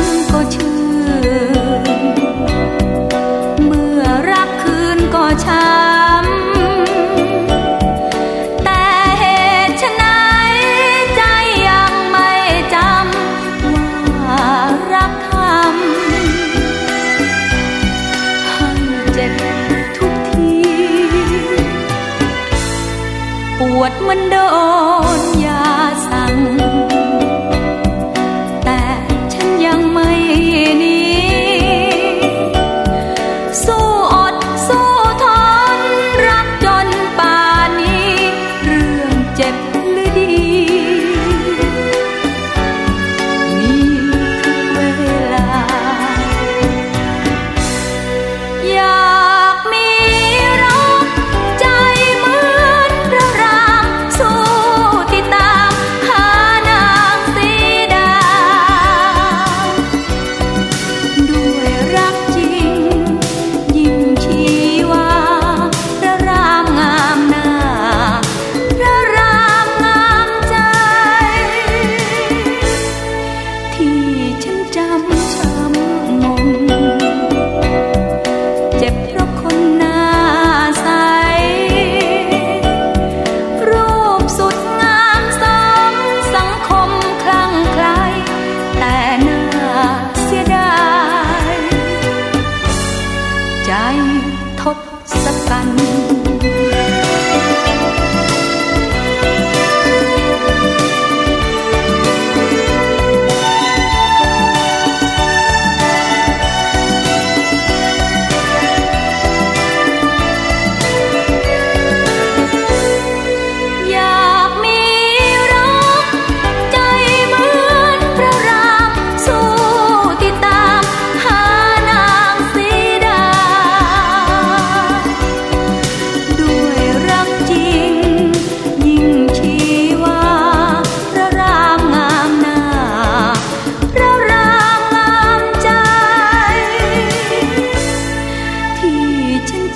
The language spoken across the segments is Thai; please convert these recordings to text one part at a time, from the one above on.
ันก็ชื่น เมื่อรักคืนก็ช้ำ แต่เหตุไฉนใจยังไม่จำว่ารักทำให้เจ็บทุกที ปวดมันโดนยาสั่ง ใจทศกัณฐ์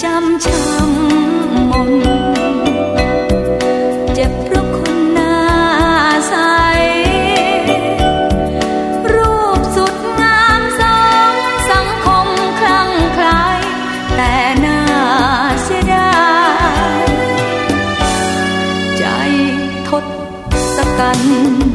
จำช้ำมนเจ็บเพราะคนหน้าใส รูปสุดงามสองสังคมคลั่งคล้แต่น่าเสียดายใจทศกัณฐ์